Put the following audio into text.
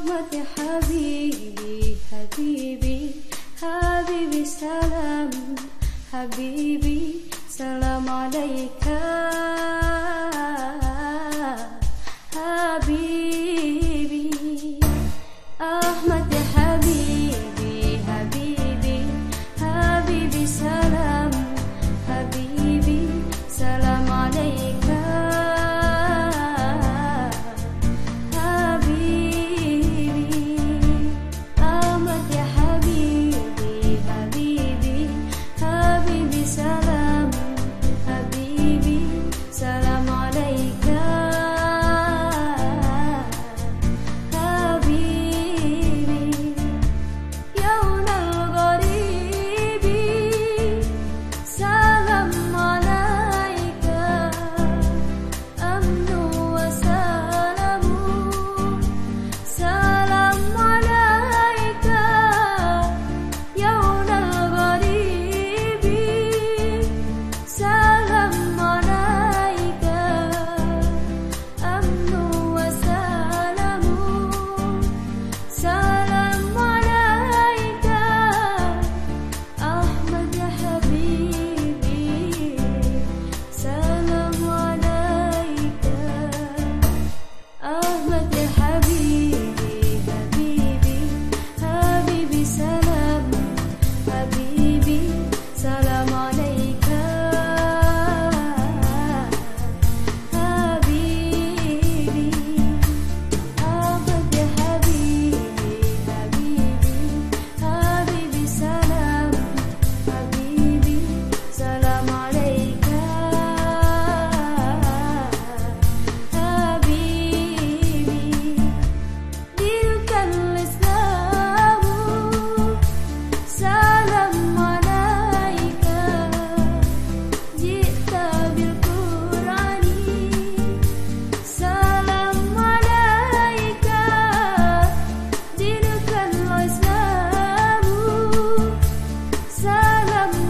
رحمة حبيبي حبيبي حبيبي سلام حبيبي سلام عليك. حبيبي. love.